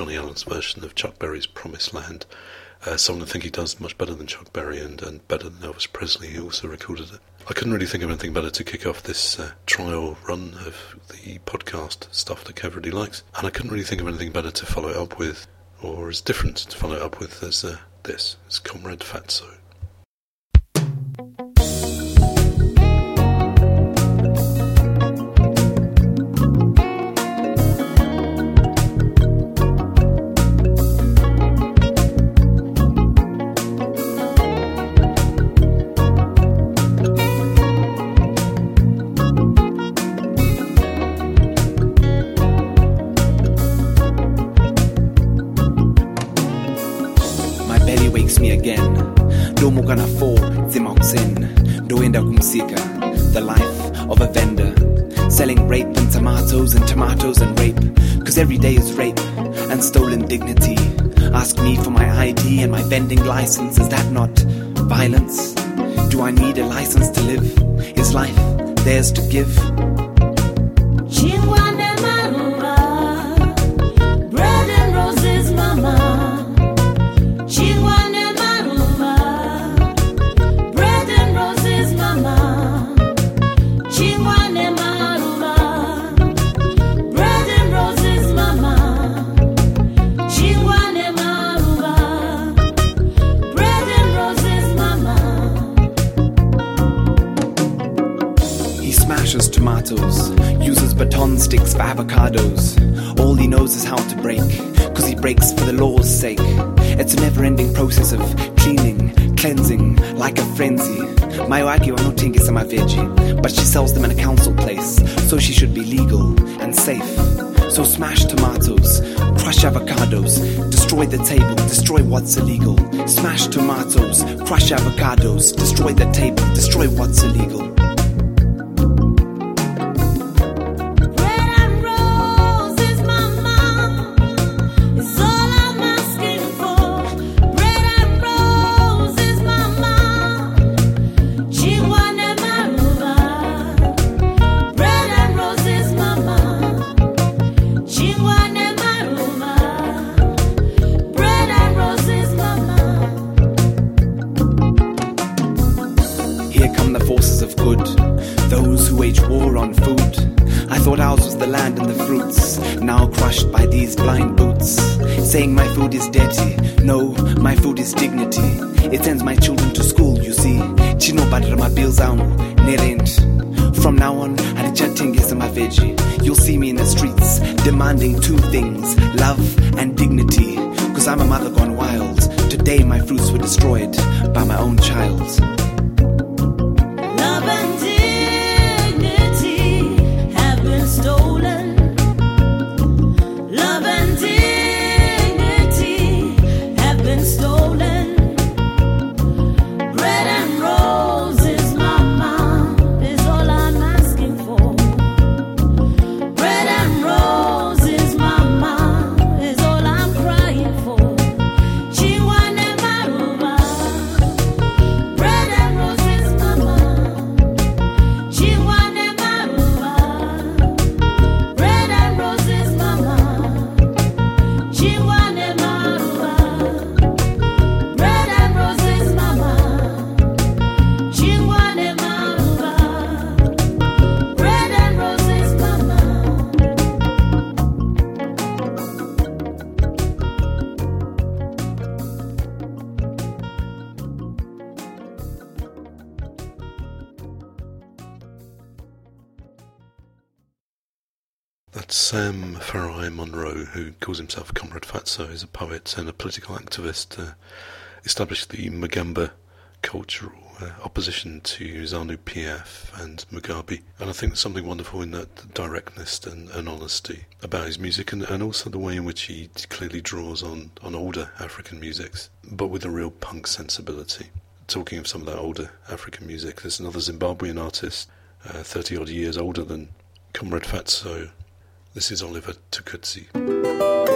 Johnnie Allan's version of Chuck Berry's Promised Land. Uh, someone I think he does much better than Chuck Berry and, and better than Elvis Presley, who also recorded it. I couldn't really think of anything better to kick off this uh, trial run of the podcast stuff that Kev really likes, and I couldn't really think of anything better to follow it up with, or as different to follow it up with as uh, this. It's Comrade Fatso. and tomatoes and rape. Cause every day is rape and stolen dignity. Ask me for my ID and my vending license, is that not violence? Do I need a license to live? Is life theirs to give? Bread and roses, mama. destroy what's illegal. Smash tomatoes, crush avocados, destroy the table, destroy what's illegal. So he's a poet and a political activist, uh, established the Magamba cultural uh, opposition to ZANU PF and Mugabe. And I think there's something wonderful in that directness and, and honesty about his music and, and also the way in which he clearly draws on, on older African musics, but with a real punk sensibility. Talking of some of that older African music, there's another Zimbabwean artist, uh, 30 uh, odd years older than Comrade Fatso. This is Oliver Mtukudzi.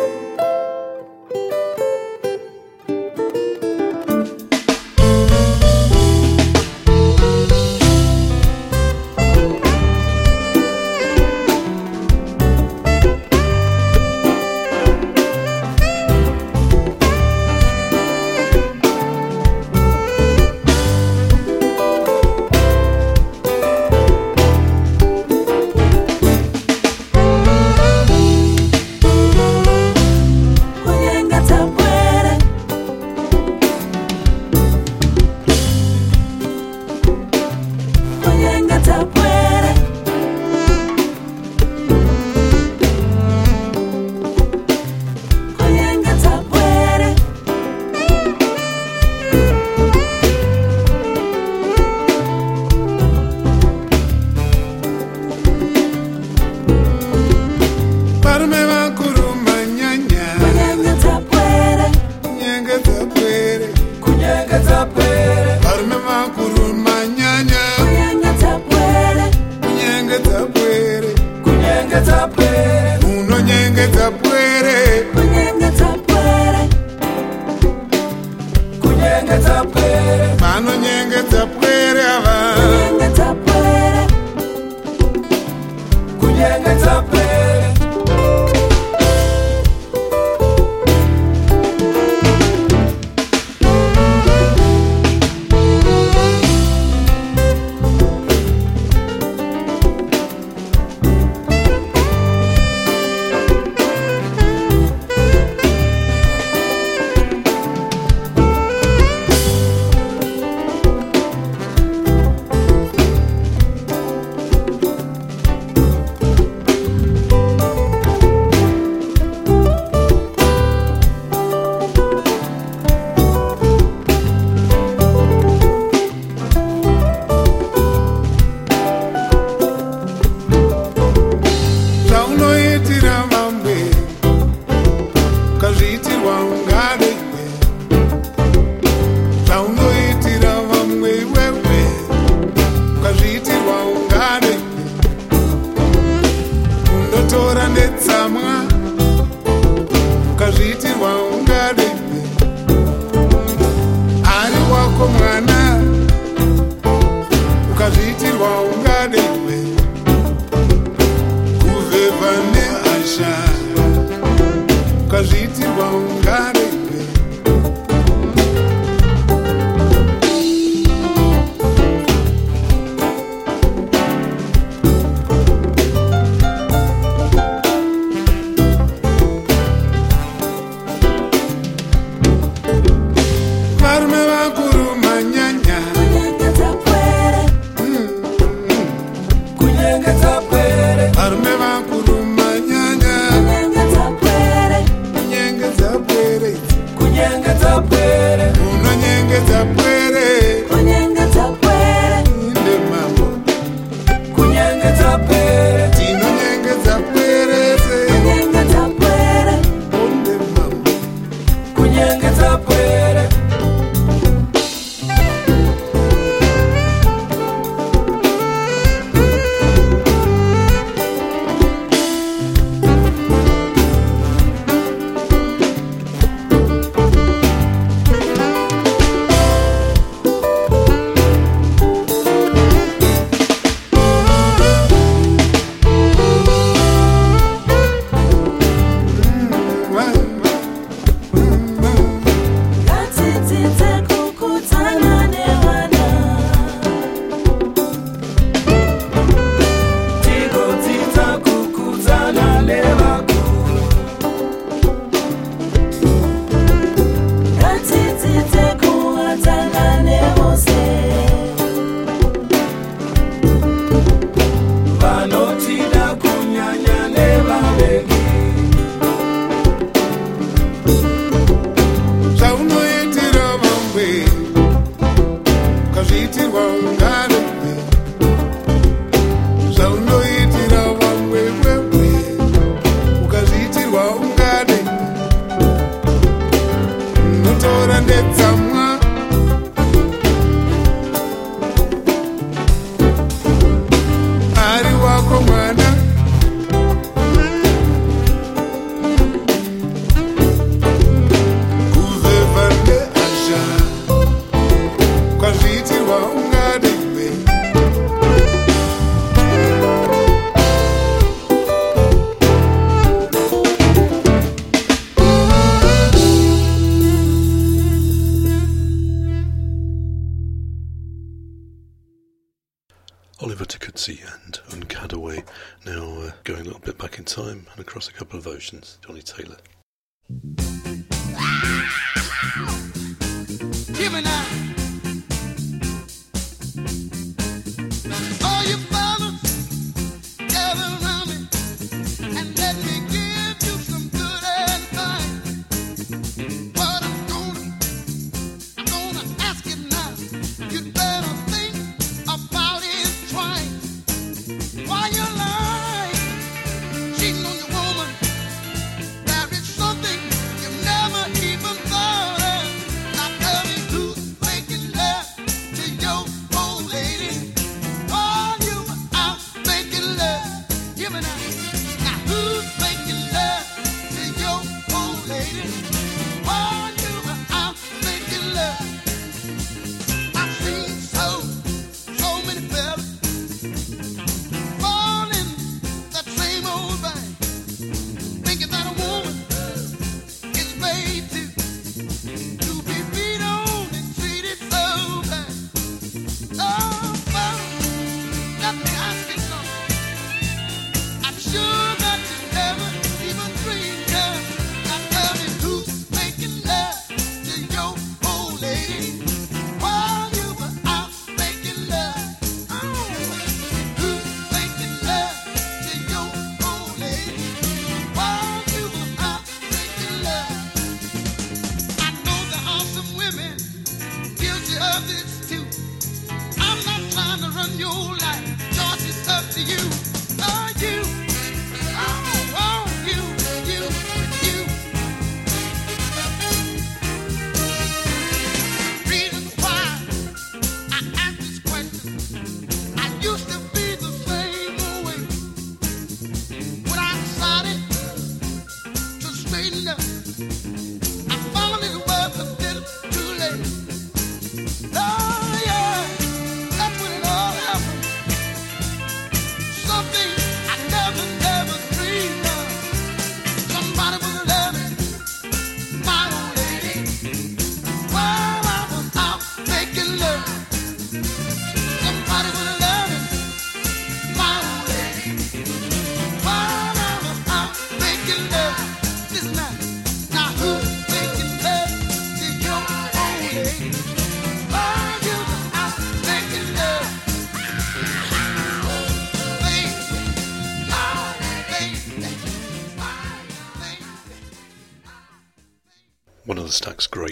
Productions, Johnnie Taylor.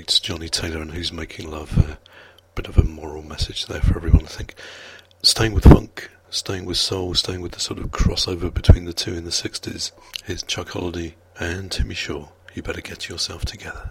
Johnnie Taylor and Who's Making Love. A bit of a moral message there for everyone, I think. Staying with funk, staying with soul, staying with the sort of crossover between the two in the 60s. Here's Chuck Holiday and Timmy Shaw. You better get yourself together.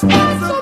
Christmas.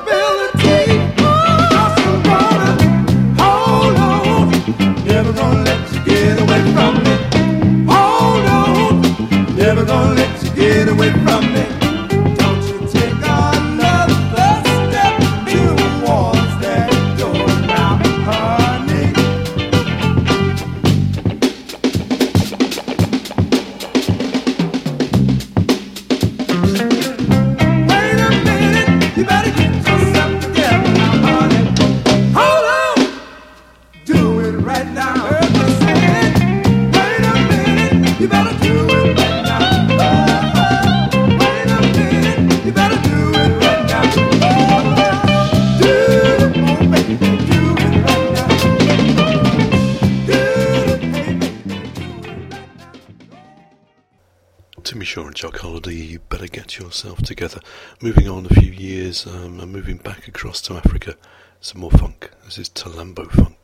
Together. Moving on a few years um, and moving back across to Africa, some more funk. This is Talambo Funk.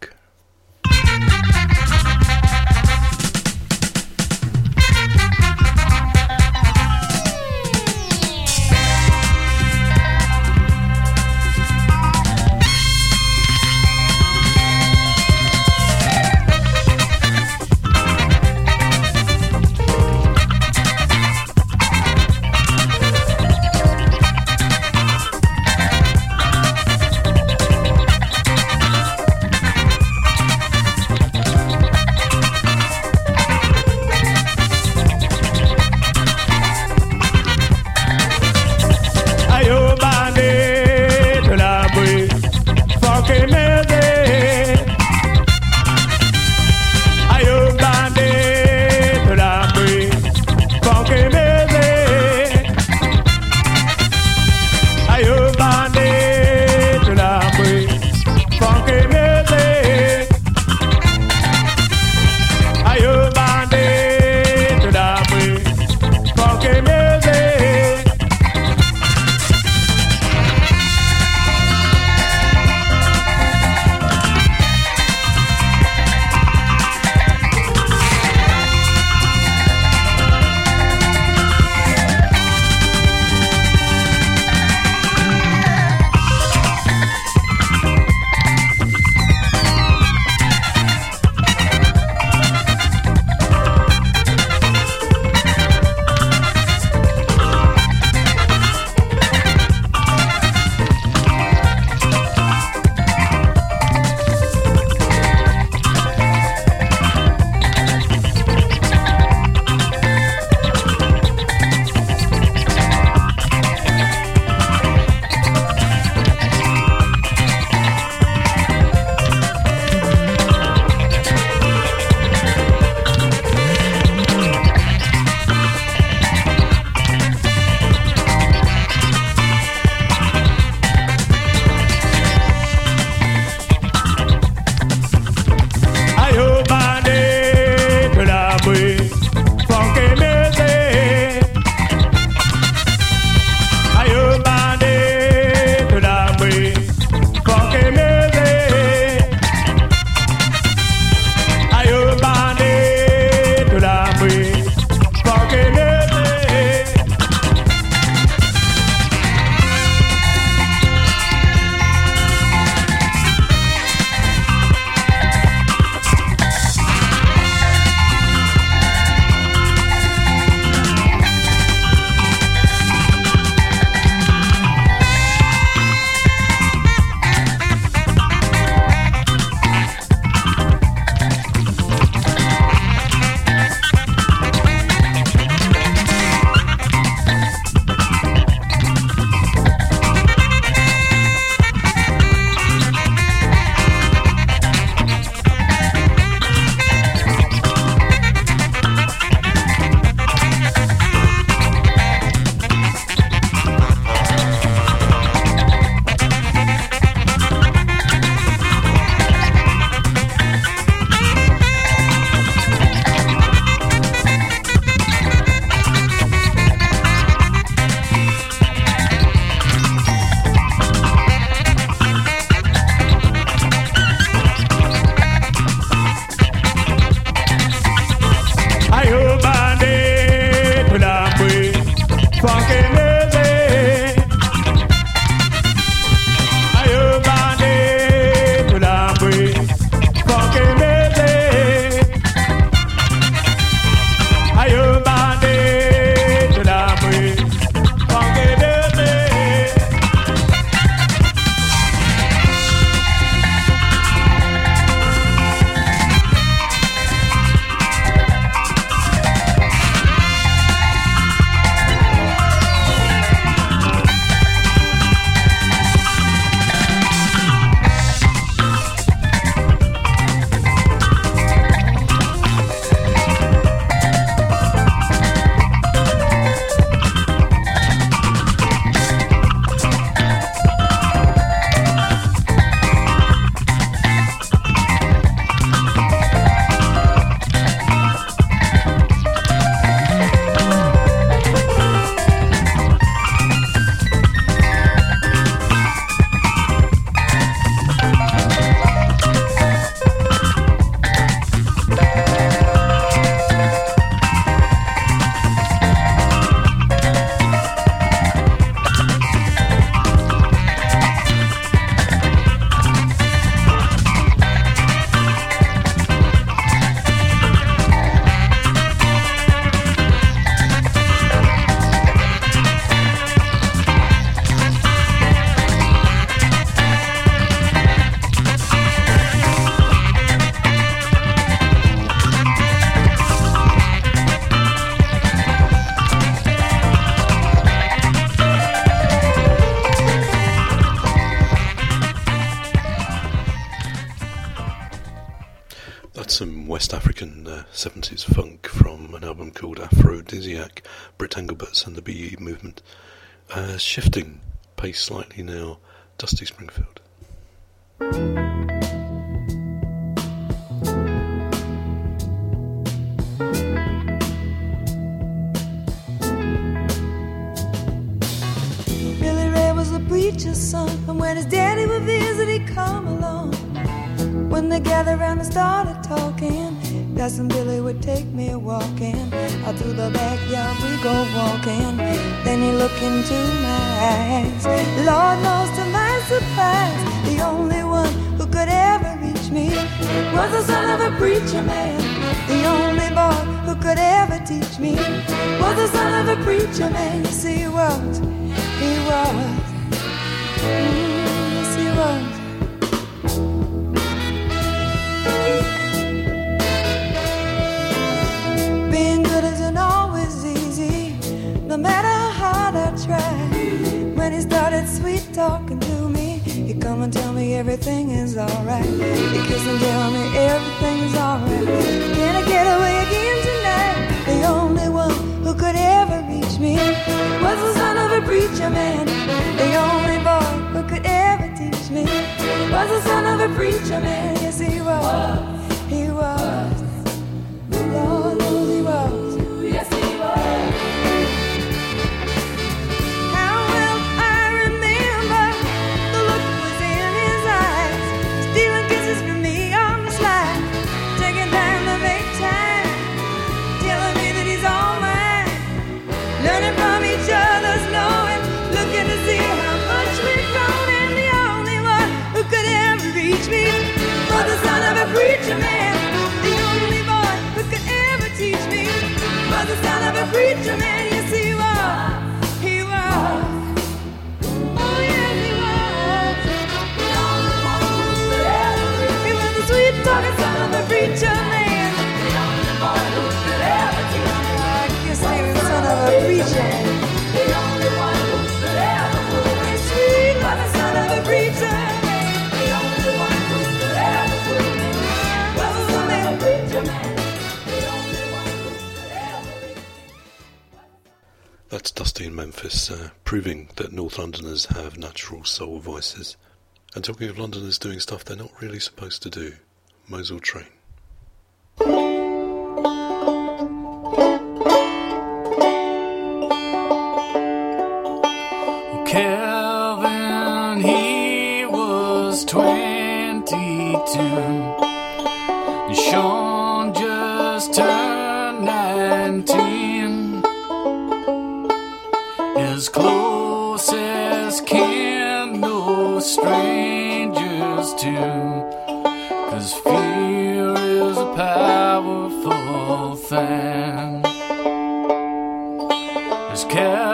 West African uh, 70s funk from an album called Aphrodisiac, Britt Engelbert's and the BE movement. Uh, shifting pace slightly now, Dusty Springfield. Billy Ray was a preacher's son, and when his daddy would visit, he'd come along. When they gathered around and started talking, Cousin Billy would take me walking. Out through the backyard we go walking. Then he looked into my eyes. Lord knows to my surprise, the only one who could ever reach me was the son of a preacher man. The only boy who could ever teach me was the son of a preacher man. Yes, he was. He was. Mm, yes, he was. Matter how hard I try. When he started sweet talking to me, he'd come and tell me everything is alright. He'd kiss and tell me everything is alright. Can I get away again tonight? The only one who could ever reach me was the son of a preacher man. The only boy who could ever teach me was the son of a preacher man. Yes, he was. He was. Lord preacher man. That's Dusty in Memphis, uh, proving that North Londoners have natural soul voices. And talking of Londoners doing stuff they're not really supposed to do, Mosul Train. Calvin, he was 22. As close as can no strangers to. Cause fear is a powerful thing. As Calvin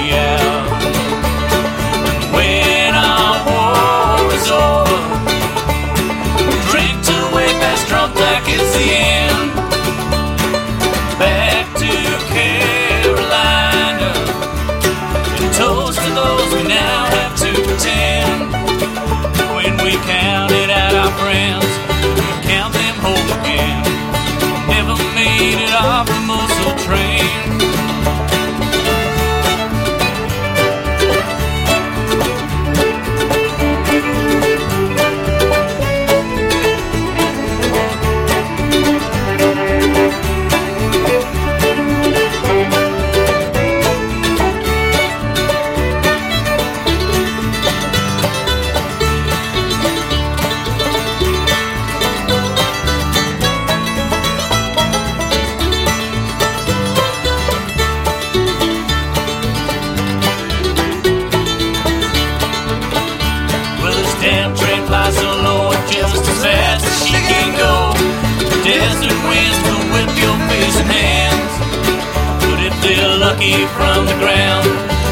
from the ground,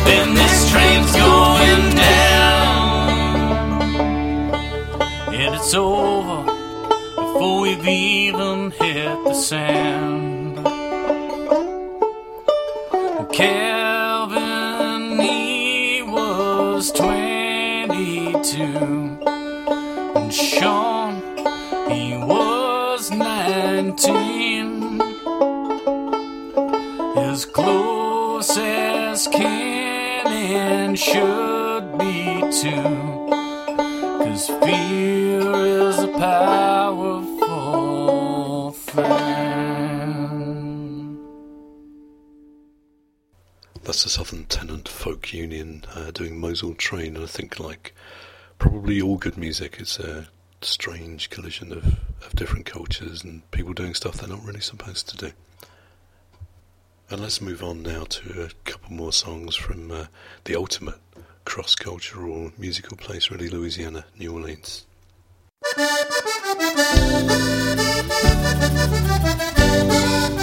then this train's going down. And it's over before we've even hit the sand. Uh, doing Mosul Train, and I think, like probably all good music, it's a strange collision of, of different cultures and people doing stuff they're not really supposed to do. And let's move on now to a couple more songs from uh, the ultimate cross cultural musical place, really, Louisiana, New Orleans.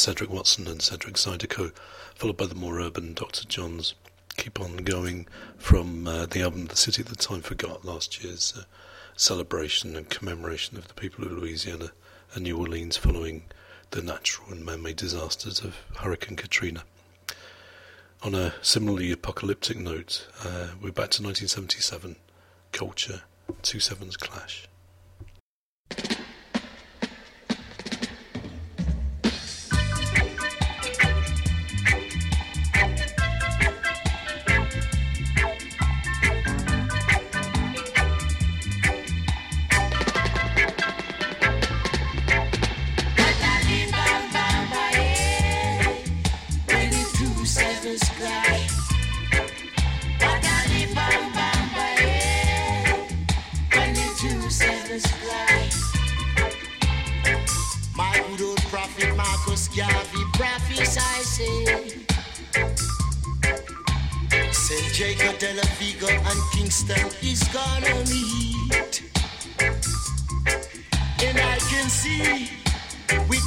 Cedric Watson and Cedric Zydeco, followed by the more urban Dr. Johns. Keep on going from uh, the album The City That Time Forgot, last year's uh, celebration and commemoration of the people of Louisiana and New Orleans following the natural and man made disasters of Hurricane Katrina. On a similarly apocalyptic note, uh, we're back to 1977, Culture, Two Sevens Clash. Yahweh prophets, I say. Saint Jacob, De La Vigo, and Kingston is gonna meet. And I can see we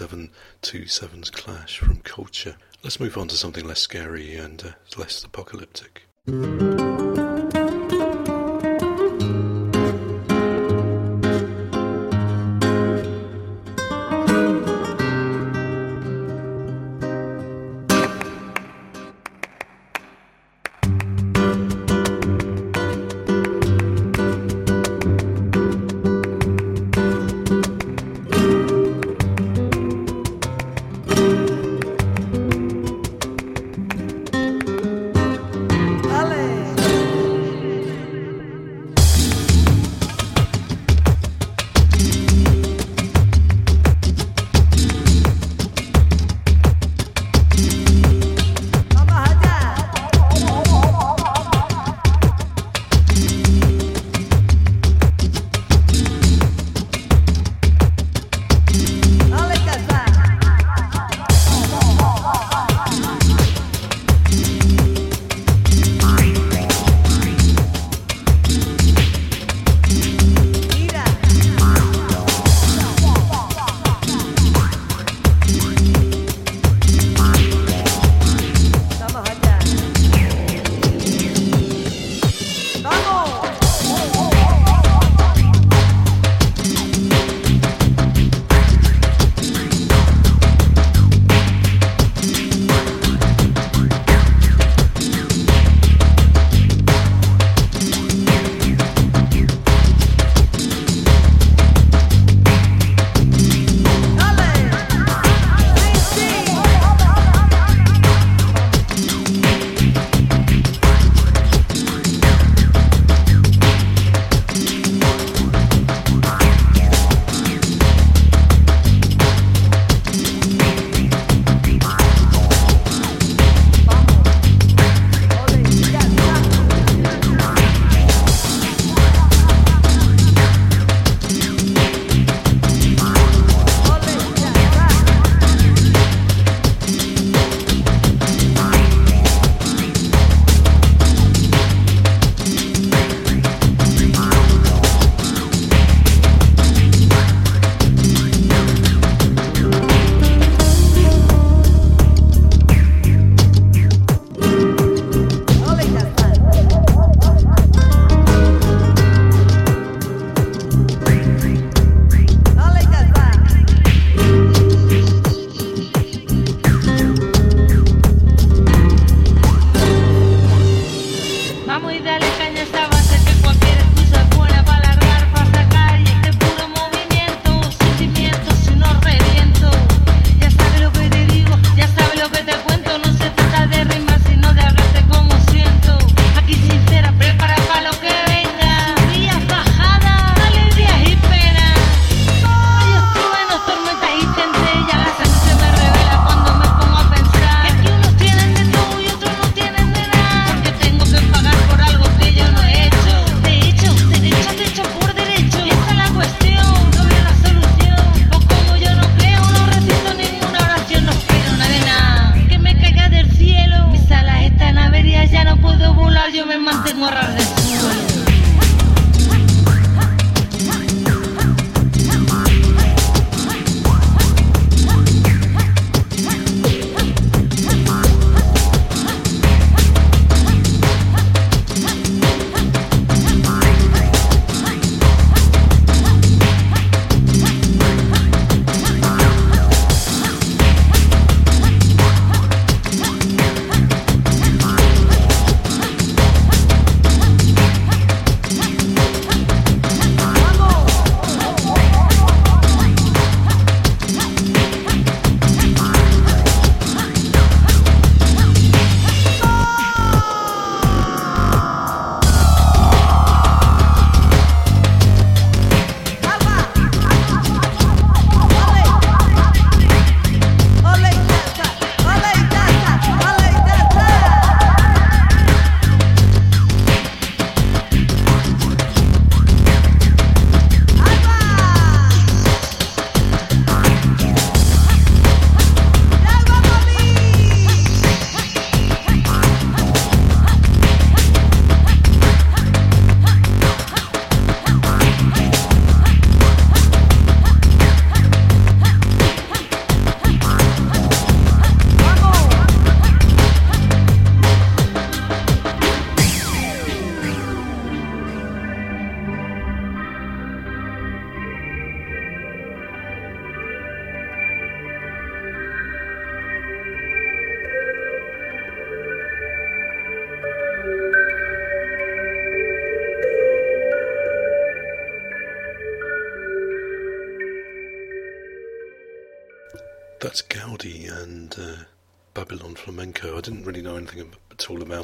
seven two sevens clash from culture. Let's move on to something less scary and uh, less apocalyptic.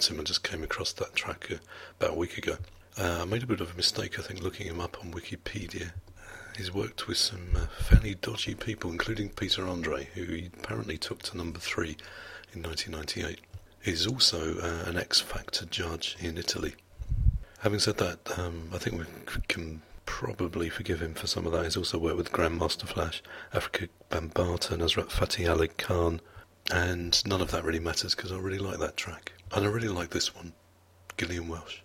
Him. I just came across that track uh, about a week ago. Uh, I made a bit of a mistake, I think, looking him up on Wikipedia. He's worked with some uh, fairly dodgy people, including Peter Andre, who he apparently took to number three in 1998. He's also uh, an X Factor judge in Italy. Having said that, um, I think we can probably forgive him for some of that. He's also worked with Grandmaster Flash, Afrika Bambaataa, Nusrat Fateh Ali Khan, and none of that really matters because I really like that track. And I really like this one, Gillian Welch.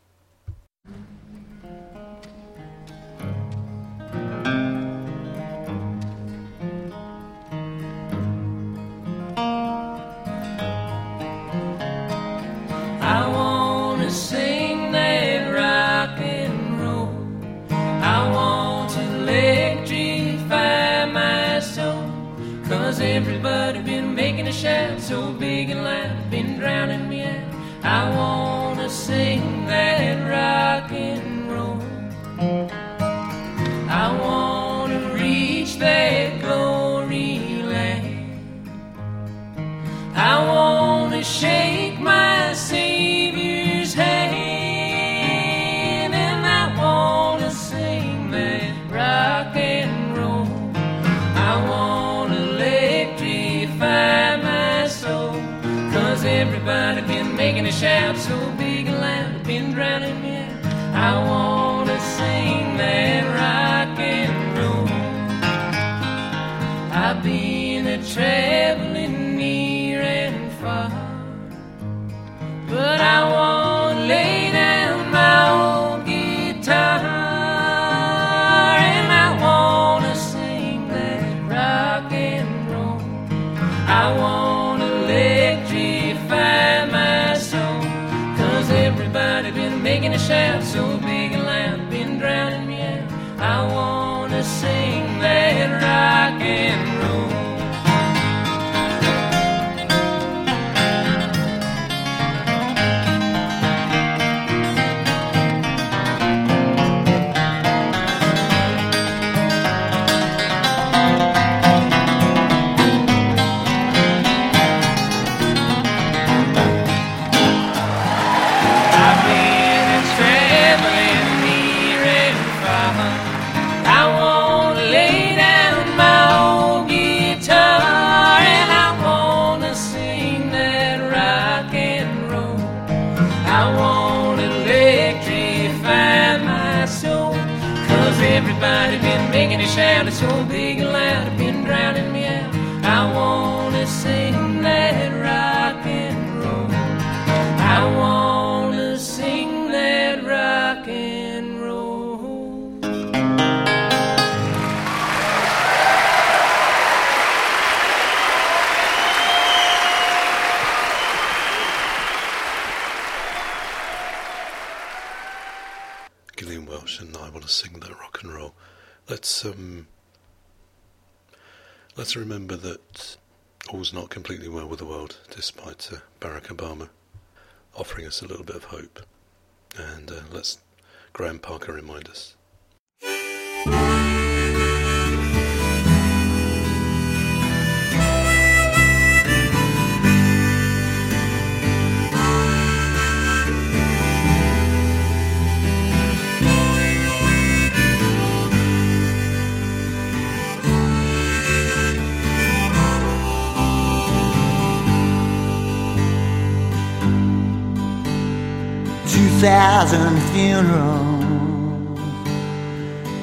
I wanna sing that rock and roll. I want to electrify my soul. Everybody been making a shout so big and loud, been drowning me out. I wanna sing that rock and roll. I wanna reach that glory land. I wanna shake been completely well with the world, despite uh, Barack Obama offering us a little bit of hope. And uh, let's Graham Parker remind us. Two thousand funerals,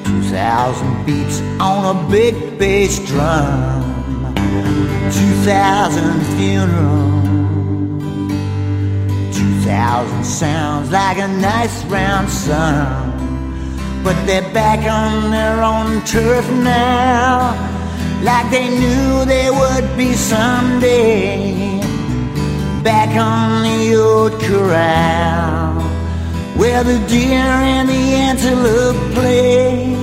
two thousand beats on a big bass drum. Two thousand funerals, two thousand sounds like a nice round sun. But they're back on their own turf now, like they knew they would be someday back on the old corral where the deer and the antelope play.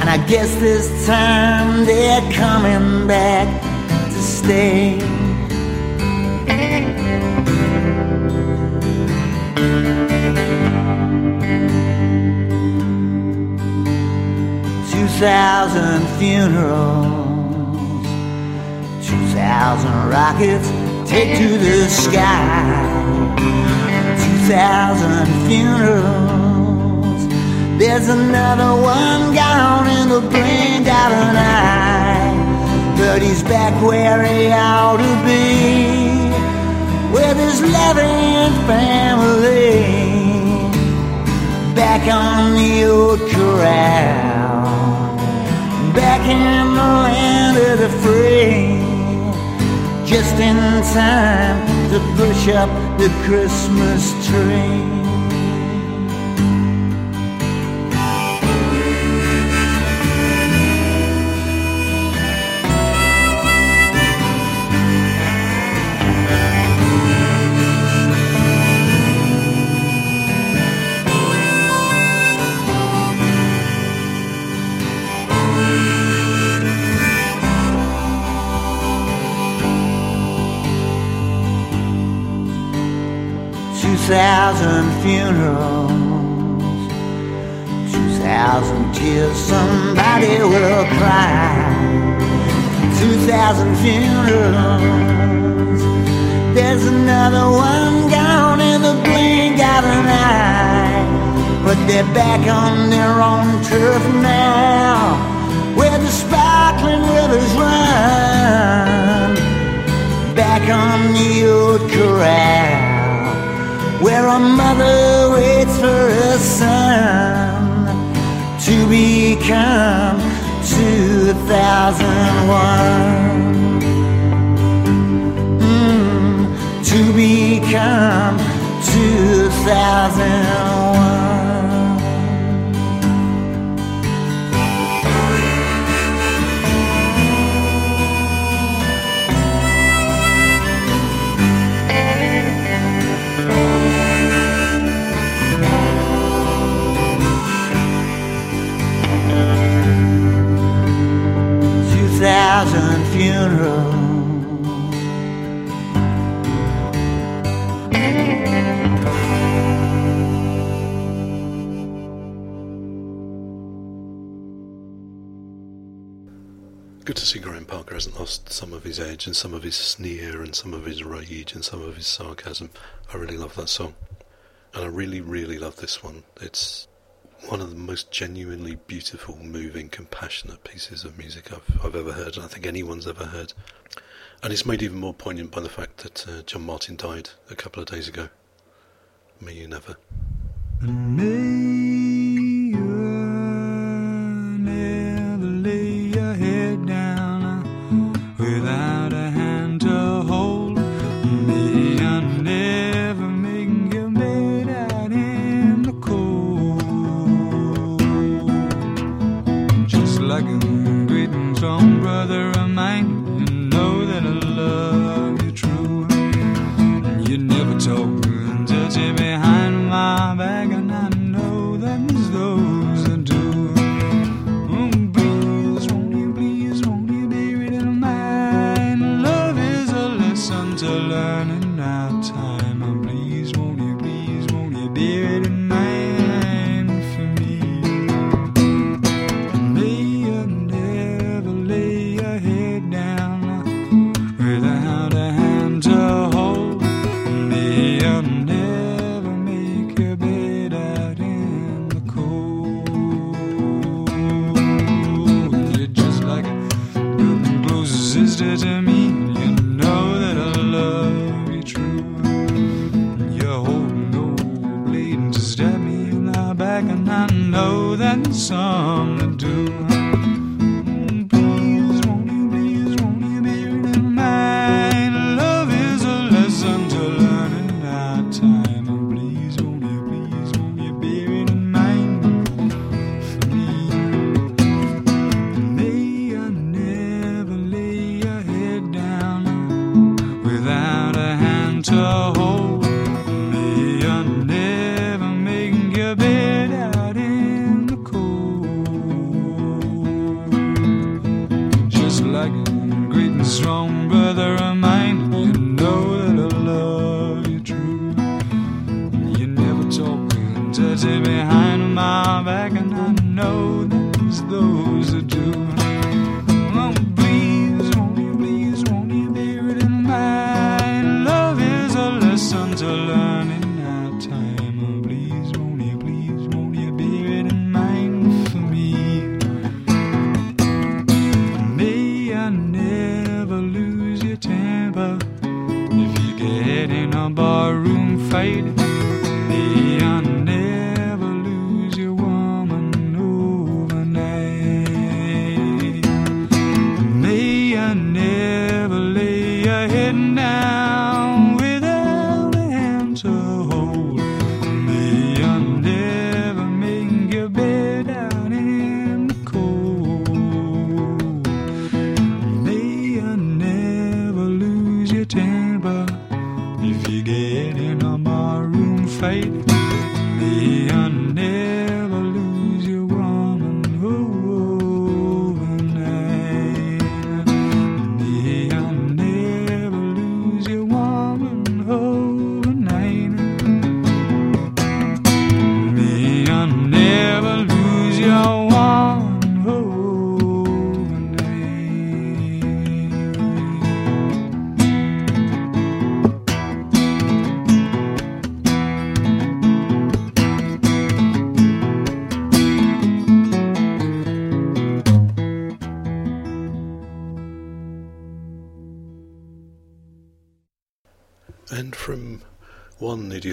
And I guess this time they're coming back to stay. Two thousand funerals, two thousand rockets take to the sky. Thousand funerals. There's another one gone in the blink of an eye. But he's back where he ought to be, with his loving family. Back on the old corral, back in the land of the free just in time to push up the Christmas tree. Thousand funerals, two thousand tears, somebody will cry. Two thousand funerals, there's another one gone in the blink of an eye. But they're back on their own turf now, where the sparkling rivers run. Back on the old corral where a mother waits for a son to become 2001. Mm, to become 2001. Thousand funerals. Good to see Graham Parker hasn't lost some of his edge and some of his sneer and some of his rage and some of his sarcasm. I really love that song. And I really, really love this one. It's one of the most genuinely beautiful, moving, compassionate pieces of music I've, I've ever heard, and I think anyone's ever heard. And it's made even more poignant by the fact that uh, John Martyn died a couple of days ago. May you never.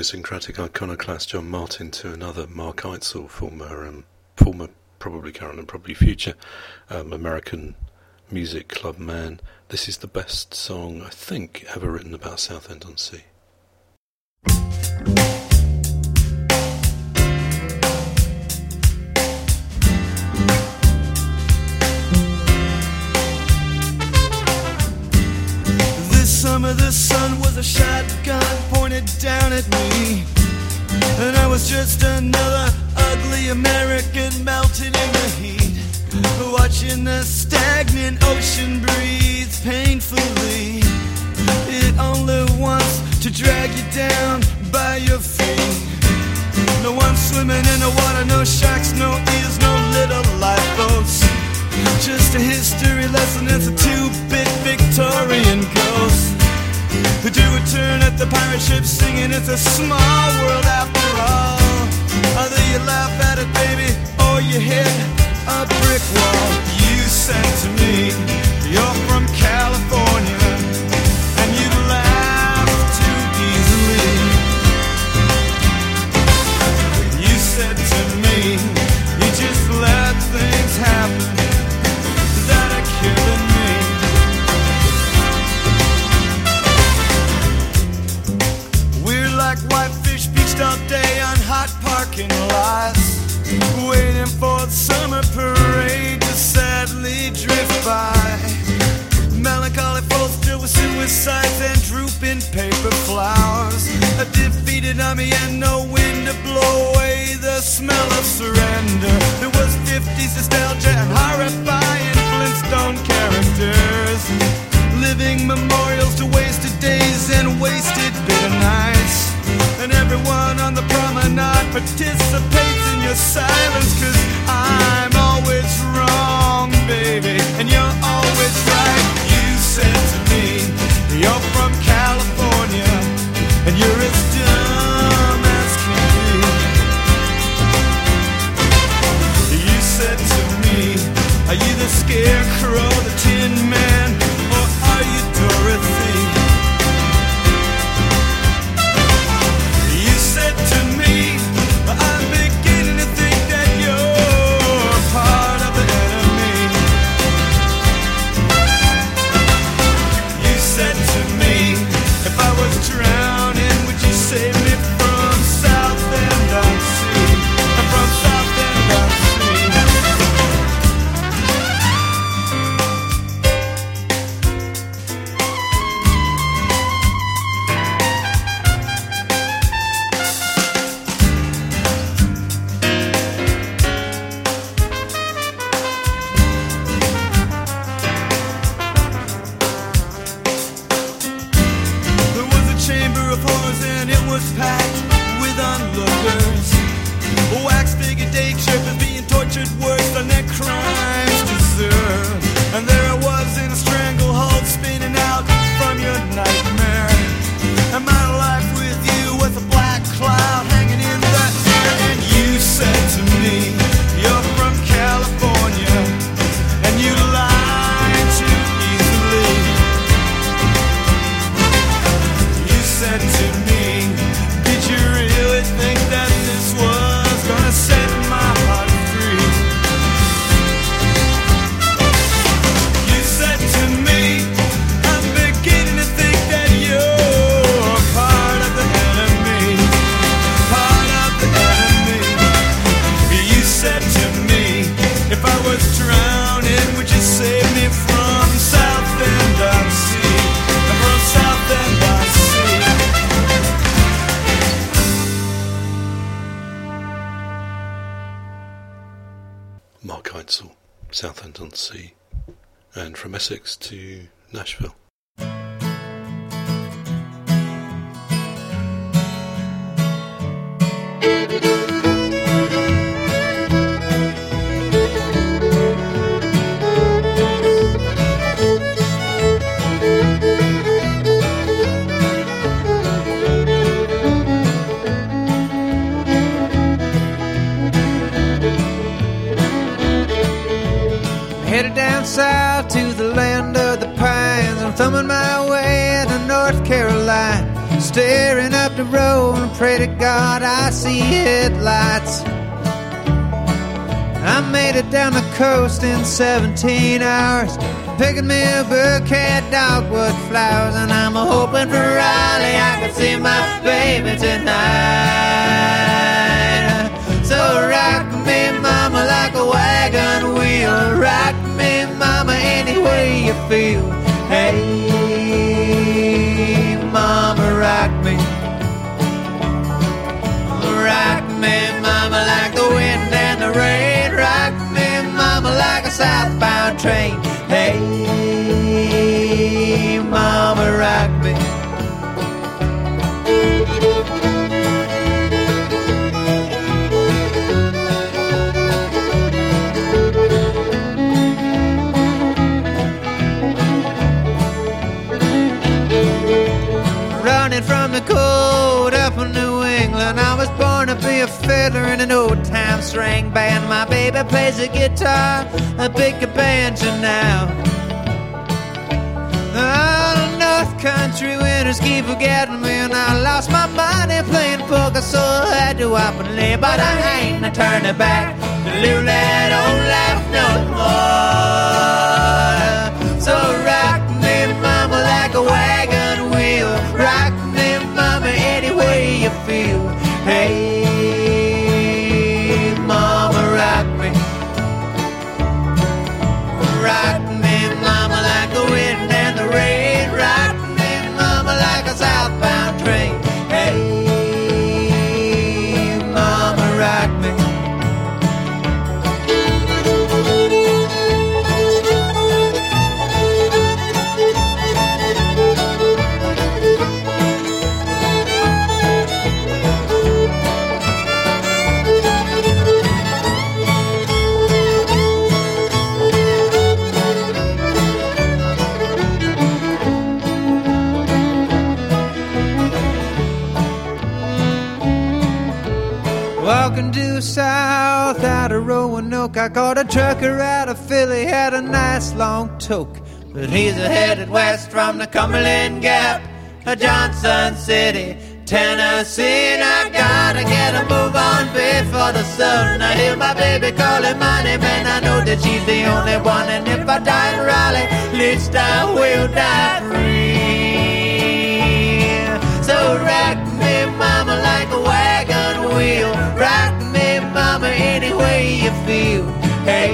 Idiosyncratic iconoclast, John Martyn, to another, Mark Eitzel, former, um, former probably current and probably future um, American music club man. This is the best song, I think, ever written about Southend on Sea. This summer the sun was a shotgun pointed down at me. And I was just another ugly American melting in the heat. Watching the stagnant ocean breathe painfully. It only wants to drag you down by your feet. No one swimming in the water, no sharks, no eels, no little lifeboats. Just a history lesson, it's a two-bit Victorian ghost Who do a turn at the pirate ship singing It's a small world after all. Either you laugh at it, baby, or you hit a brick wall. You said to me, you're from California lots, waiting for the summer parade to sadly drift by. Melancholy folks still with suicides and drooping paper flowers. A defeated army and no wind to blow away the smell of surrender. There was 50s nostalgia and horrifying Flintstone characters. Living memorials to wasted days and wasted bitter nights. And everyone on the promenade participates in your silence. Cause I'm always wrong, baby, and you're always right. You said to me, you're from California, and you're as dumb as can be. You said to me, Are you the scarecrow, the tin man, or are you Dorothy? 17 hours. Picking me a bouquet of dogwood flowers. And I'm hoping for Raleigh I can see my baby tonight. So rock me, mama, like a wagon wheel. Rock me, mama, any way you feel. Hey, train. String band. My baby plays the guitar, I pick a banjo now. Oh, North Country winters keep forgetting me, and I lost my money playing poker, so I had to up and leave. But I ain't a turning back to live old life no more. So rock I caught a trucker out of Philly, had a nice long toke. But he's headed west from the Cumberland Gap to Johnson City, Tennessee. And I gotta get a move on before the sun. I hear my baby calling my name, and I know that she's the only one. And if I die in Raleigh, at least I will die free. So rock me, mama, like a wagon wheel. Rock me, mama, any way you feel. Hey,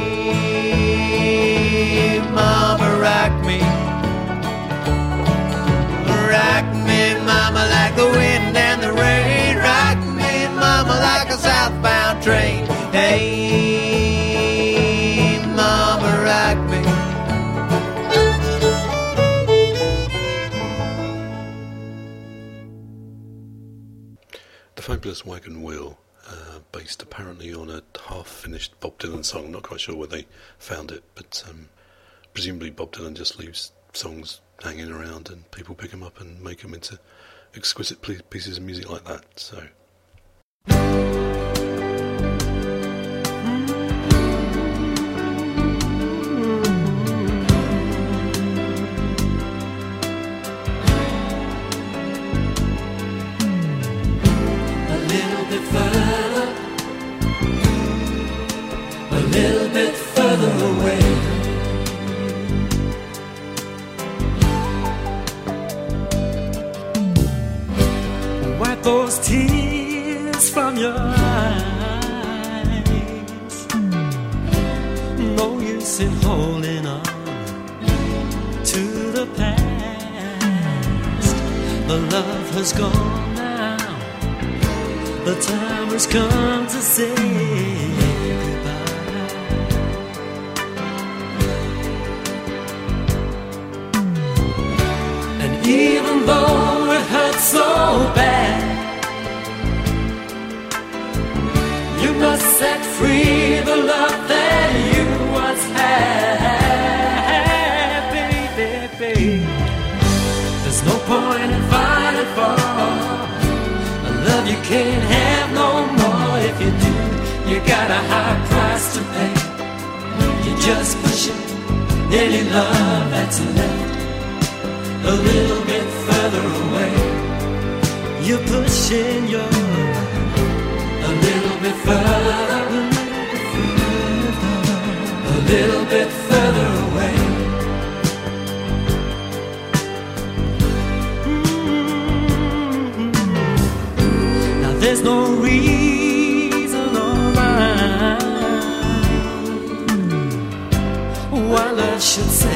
mama, rock me. Rock me, mama, like the wind and the rain. Rock me, mama, like a southbound train. Hey, mama, rock me. The Fabulous Wagon Wheel, based apparently on a half-finished Bob Dylan song. Not quite sure where they found it, but um, presumably Bob Dylan just leaves songs hanging around and people pick them up and make them into exquisite pieces of music like that. So little bit further away. Wipe those tears from your eyes. No use in holding on to the past. The love has gone now. The time has come to say. even though it hurts so bad. You must set free the love that you once had, baby. There's no point in fighting for a love you can't have no more. If you do, you got a high price to pay. You just push it, any love that's left a little bit further away. You're pushing your love a little bit further, a little bit further away. Now there's no reason around why I should say.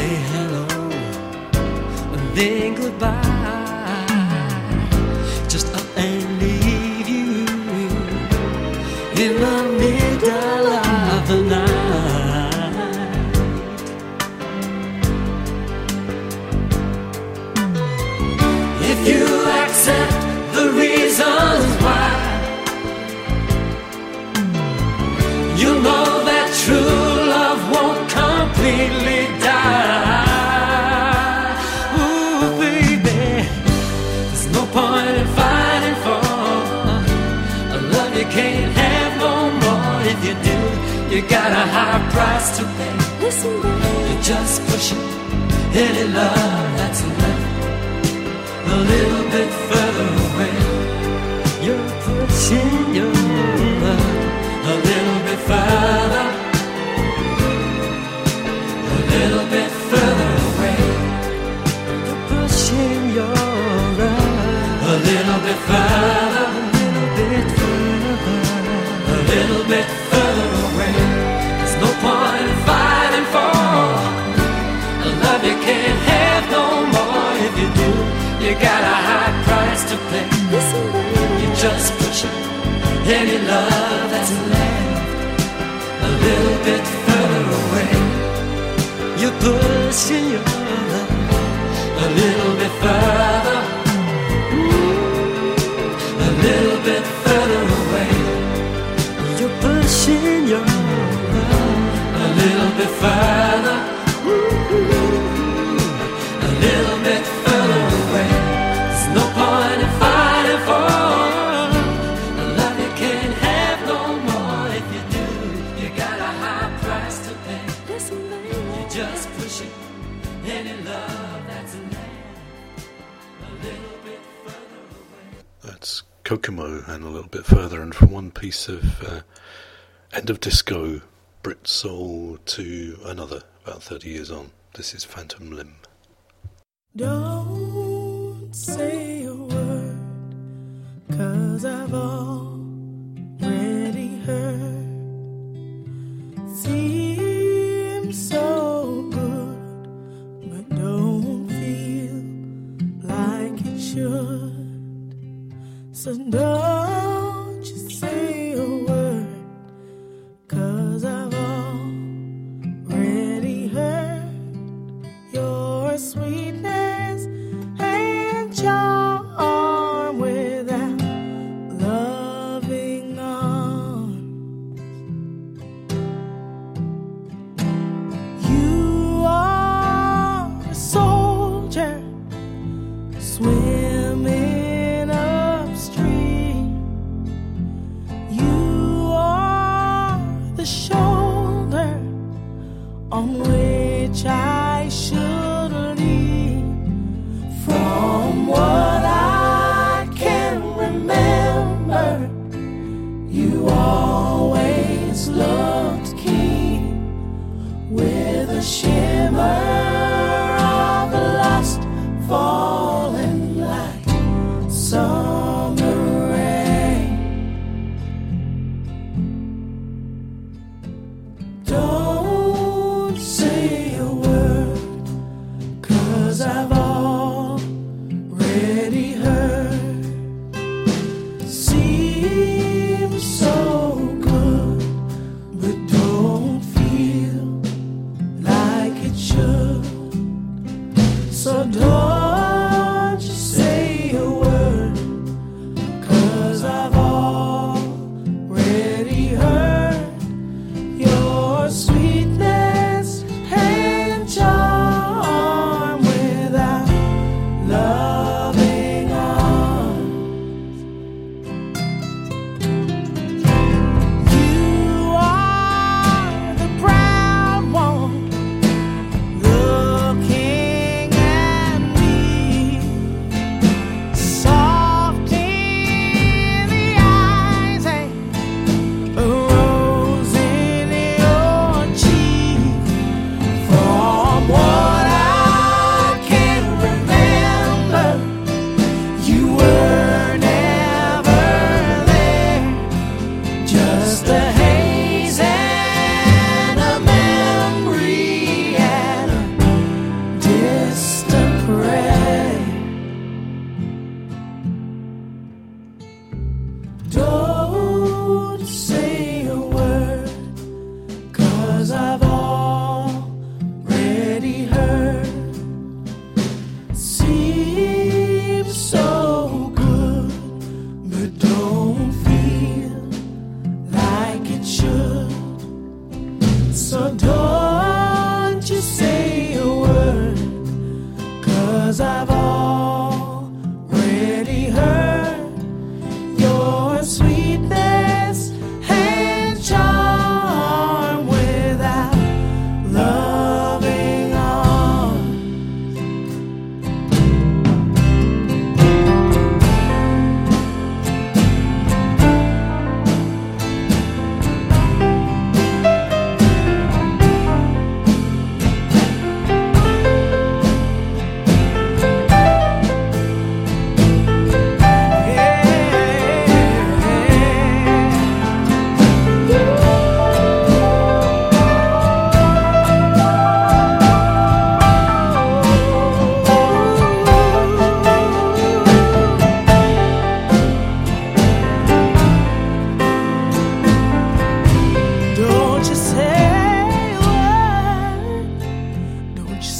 piece of uh, end of disco, Brit soul to another about 30 years on. This is Phantom Limb.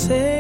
Say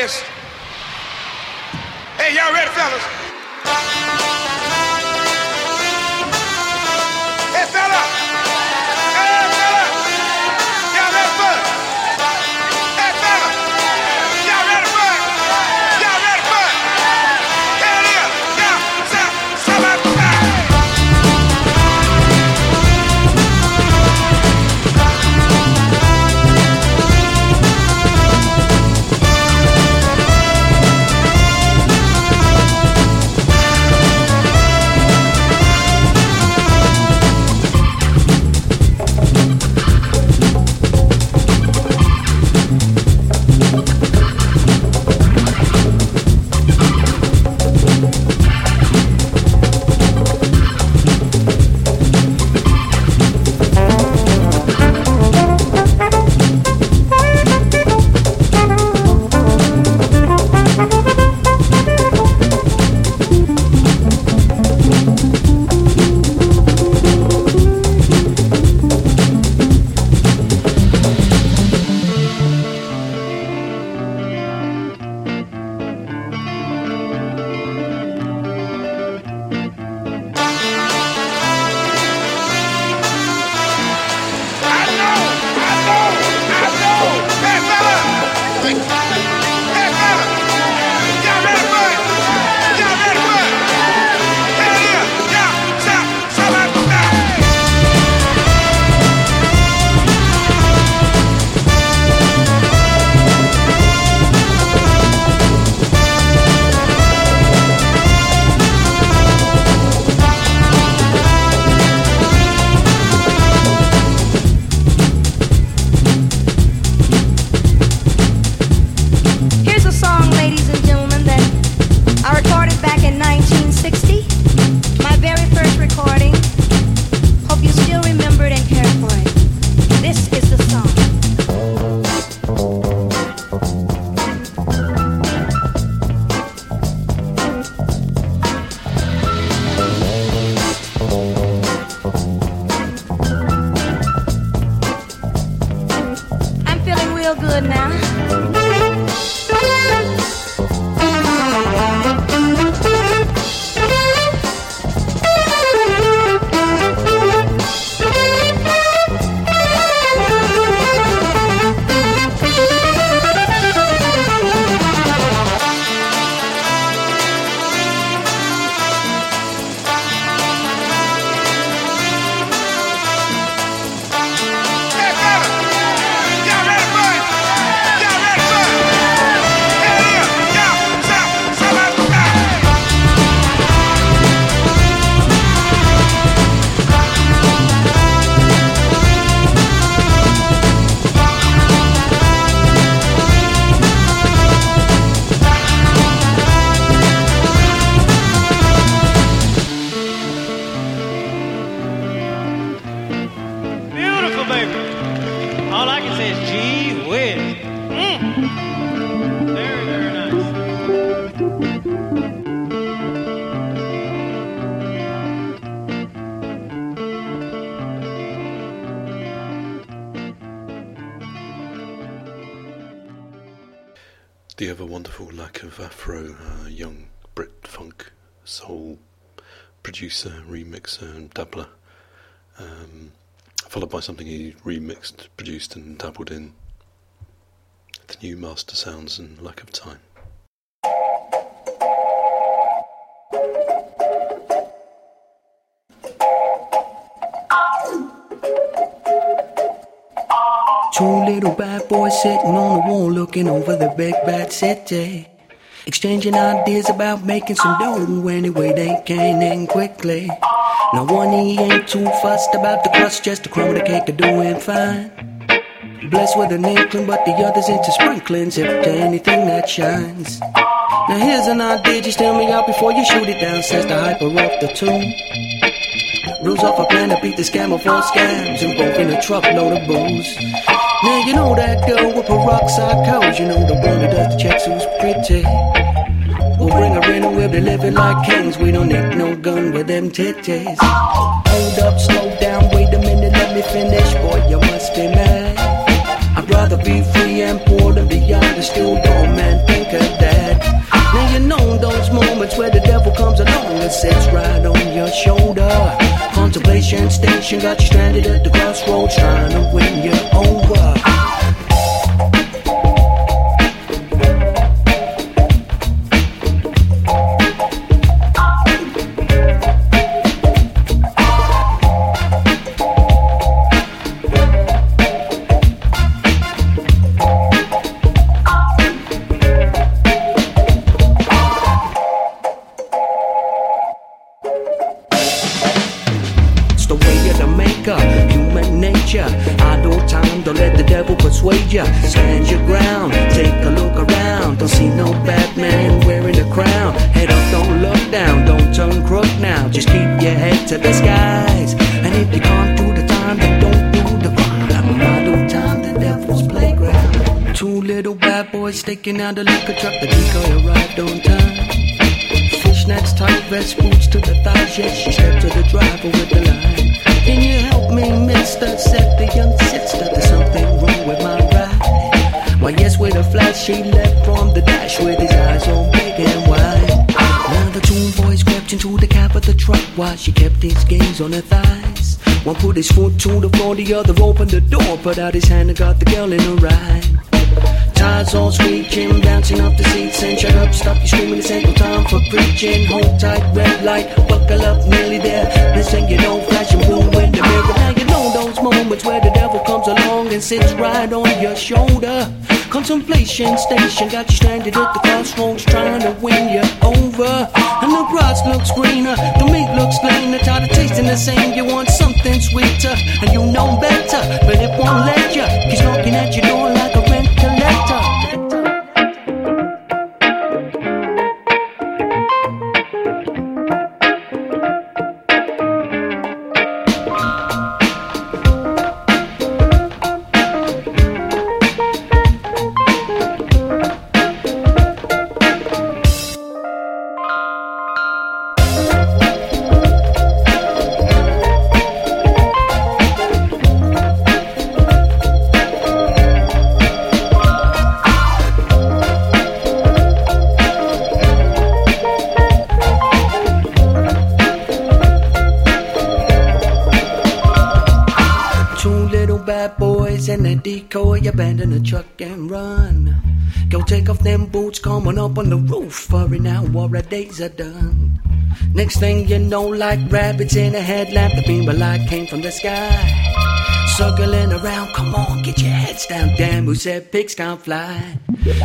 y'all by something he remixed, produced, and dabbled in. The New Mastersounds and lack of time. Two little bad boys sitting on the wall looking over the big bad city. Exchanging ideas about making some dough anyway they can and quickly. Now one he ain't too fussed about the crust, just a crumb of the cake are doing fine. Blessed with an inkling, but the other's into sprinklings if to anything that shines. Now here's an idea, just tell me out before you shoot it down, says the hyper off the tune. Rules off a plan to beat the scammer for scams, invoking a truckload of booze. Now you know that girl with peroxide codes, you know the one that does the checks who's pretty. We'll bring her in and we'll be living like kings. We don't need no gun with them titties. Hold up, slow down, wait a minute, let me finish. Boy, you must be mad. I'd rather be free and poor than be under still dumb man. Think of that. Now you know those moments where the devil comes along and sits right on your shoulder. Contemplation station got you stranded at the crossroads, trying to win you over. Put his foot to the floor, the other opened the door, put out his hand and got the girl in a ride. Tires all screeching, bouncing off the seats and shut up, stop you screaming, this ain't no time for preaching. Hold tight, red light, buckle up, nearly there. This ain't you don't flash and boom in the mirror. Now you know those moments where the devil comes along and sits right on your shoulder. Contemplation station got you stranded at the crossroads trying to win you over. And the grass looks greener, the meat looks cleaner, tired of tasting the same. You want something sweeter, and you know better, but it won't let you. Keeps knocking at your door like days are done. Next thing you know, like rabbits in a headlamp, the beam of light came from the sky. Circling around, come on, get your heads down. Damn, who said pigs can't fly?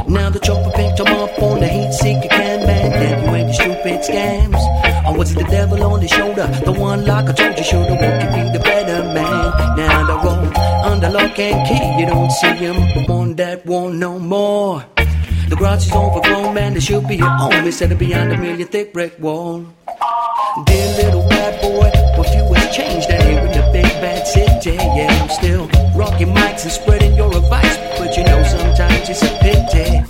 Now the chopper picked him up on the heat seeker can man. Damn, you ain't stupid scams. Or was it the devil on the shoulder? The one like I told you shoulda walk you be the better man. Now the road under lock and key, you don't see him One that won't no more. The grass is overgrown, man, it should be your home instead of behind a million thick brick wall. Dear little bad boy, what you has changed out here in the big bad city. Yeah, I'm still rocking mics and spreading your advice, but you know sometimes it's a pity.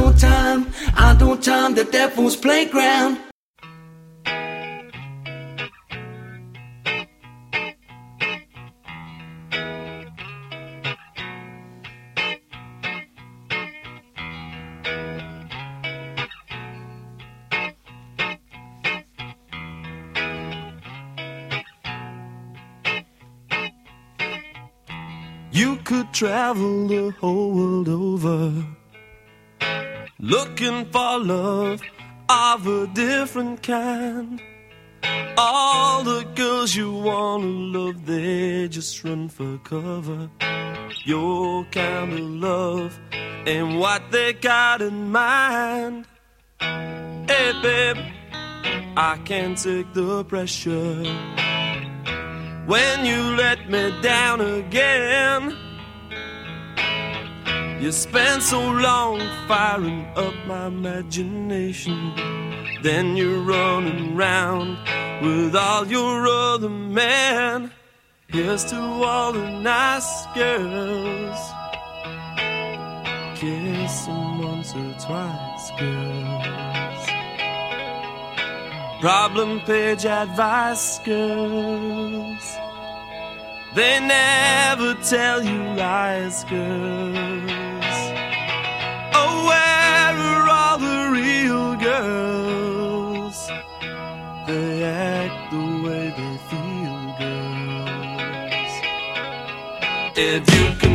Idle time, idle time, the devil's playground. You could travel the whole looking for love of a different kind. All the girls you wanna love, they just run for cover. Your kind of love and what they got in mind. Hey, babe, I can't take the pressure when you let me down again. You spent so long firing up my imagination. Then you're running round with all your other men. Here's to all the nice girls. Kiss them once or twice, girls. Problem page advice, girls. They never tell you lies, girls. All the real girls? They act the way they feel, girls. If you can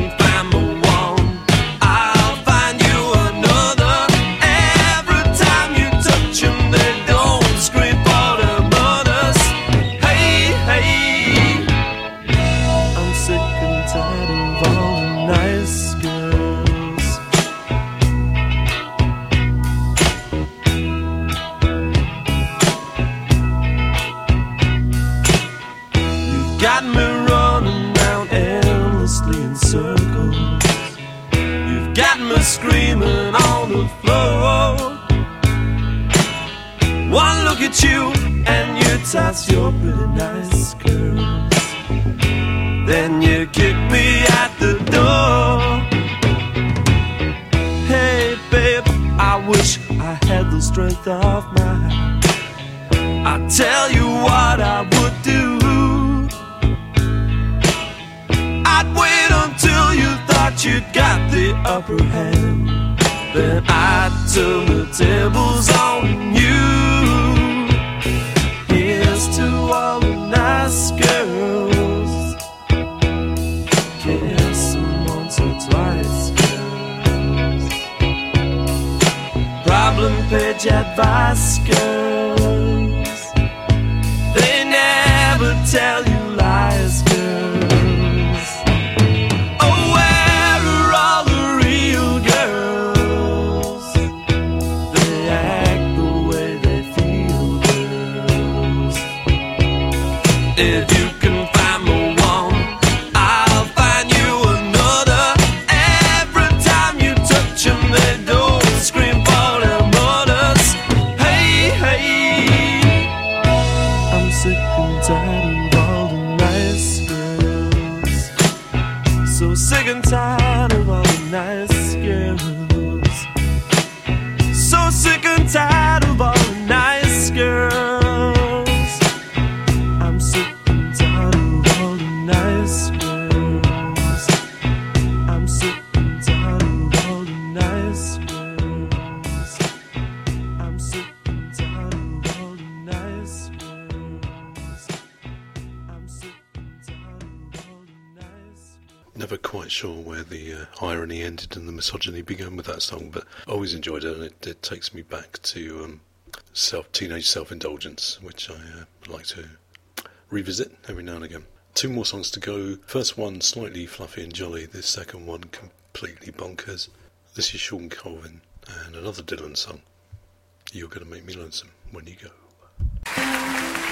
the floor. One look at you and you toss your pretty nice curls. Then you kick me at the door. Hey, babe, I wish I had the strength of mine. I tell you what I would do. I'd wait until you thought you'd got the upper hand. Then I'd turn the tables on you. Here's to all the nice girls. Kiss them once or twice, girls. Problem page advice, girls. That song, but always enjoyed it, and it, it takes me back to um, self teenage self indulgence, which I uh, like to revisit every now and again. Two more songs to go. First one slightly fluffy and jolly. The second one completely bonkers. This is Shawn Colvin and another Dylan song. You're gonna make me lonesome when you go.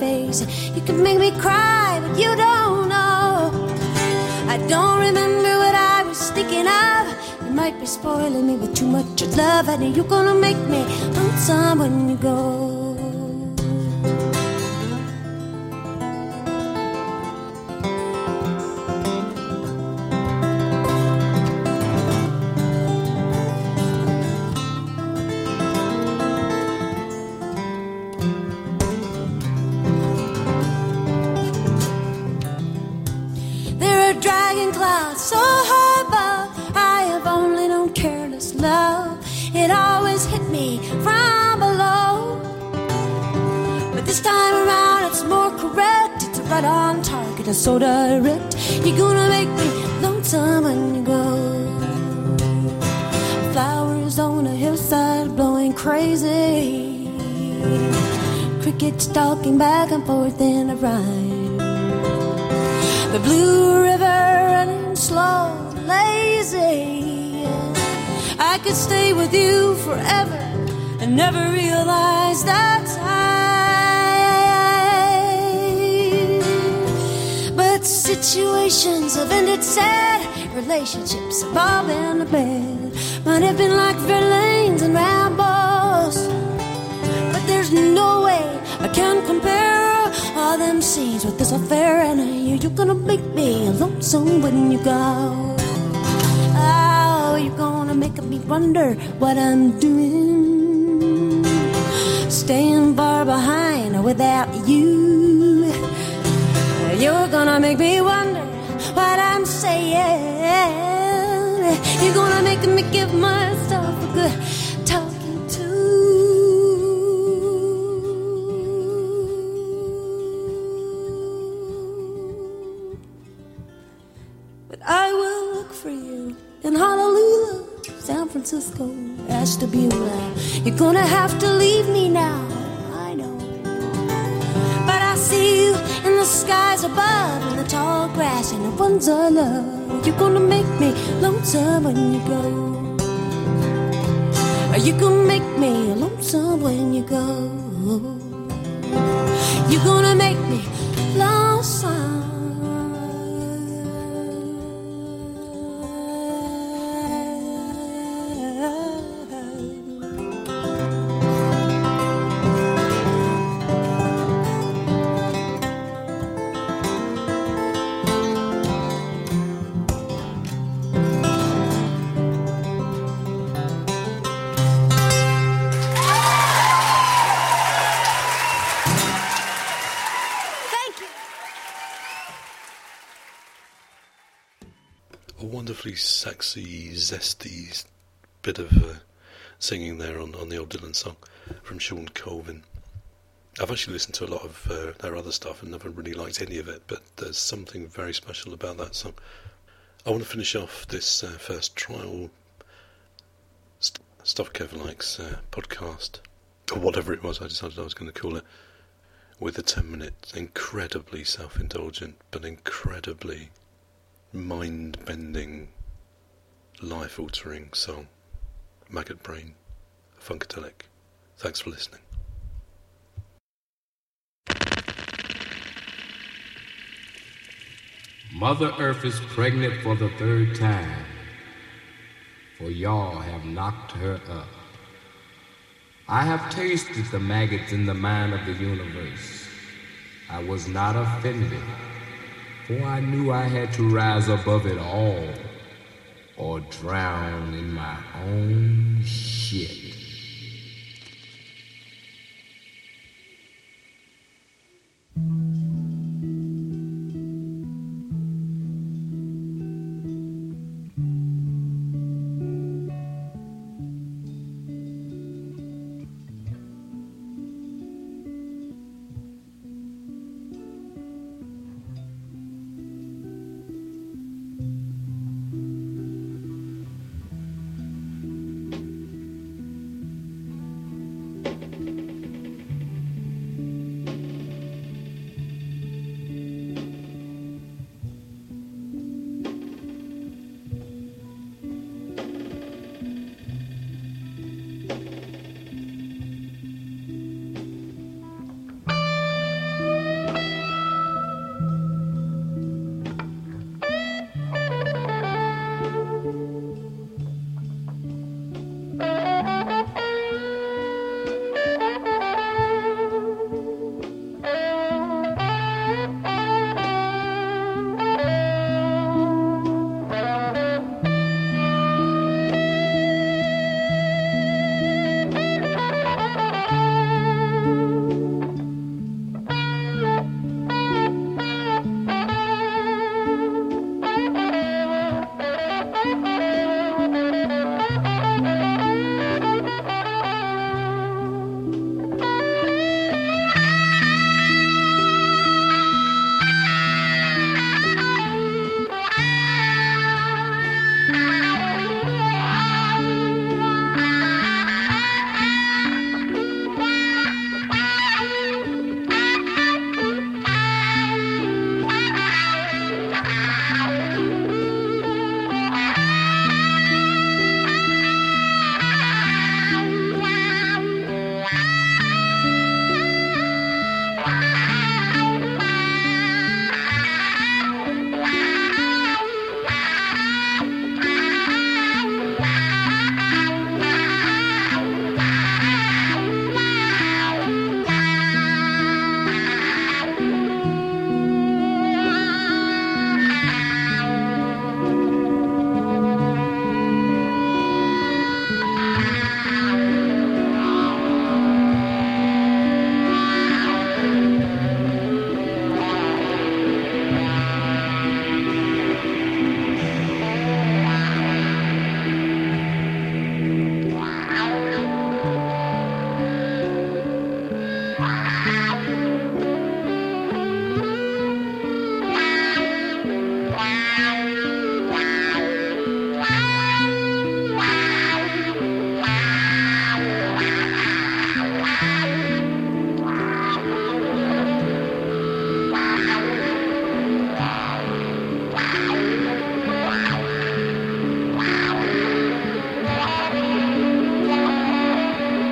Face. You can make me cry, but you don't know. I don't remember what I was thinking of. You might be spoiling me with too much of love, and you're gonna make me lonesome when you go. Right on target and so direct. You're gonna make me lonesome when you go. Flowers on a hillside blowing crazy. Crickets talking back and forth in a rhyme. The blue river running slow, lazy. I could stay with you forever and never realize that situations have ended sad. Relationships have all been bed. Might have been like Verlaines and Rimbauds. But there's no way I can compare all them scenes with this affair. And you, you're gonna make me lonesome when you go. Oh, you're gonna make me wonder what I'm doing. Staying far behind without you. You're gonna make me wonder what I'm saying. You're gonna make me give myself a good talking to. But I will look for you in Honolulu, San Francisco, Ashtabula. You're gonna have to leave me now, in the skies above, in the tall grass, and the ones I love. You're gonna make me lonesome when you go. You gonna make me lonesome when you go. You're gonna make me lonesome. Sexy, zesty bit of uh, singing there on, on the old Dylan song from Shawn Colvin. I've actually listened to a lot of uh, their other stuff and never really liked any of it, but there's something very special about that song. I want to finish off this uh, first trial st- Stuff Kevin Likes uh, podcast, or whatever it was I decided I was going to call it, with a 10 minute, incredibly self indulgent, but incredibly mind bending, life altering song, Maggot Brain, Funkadelic. Thanks for listening. Mother Earth is pregnant for the third time, for y'all have knocked her up. I have tasted the maggots in the mind of the universe. I was not offended, for I knew I had to rise above it all drown in my own shit.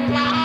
Bye.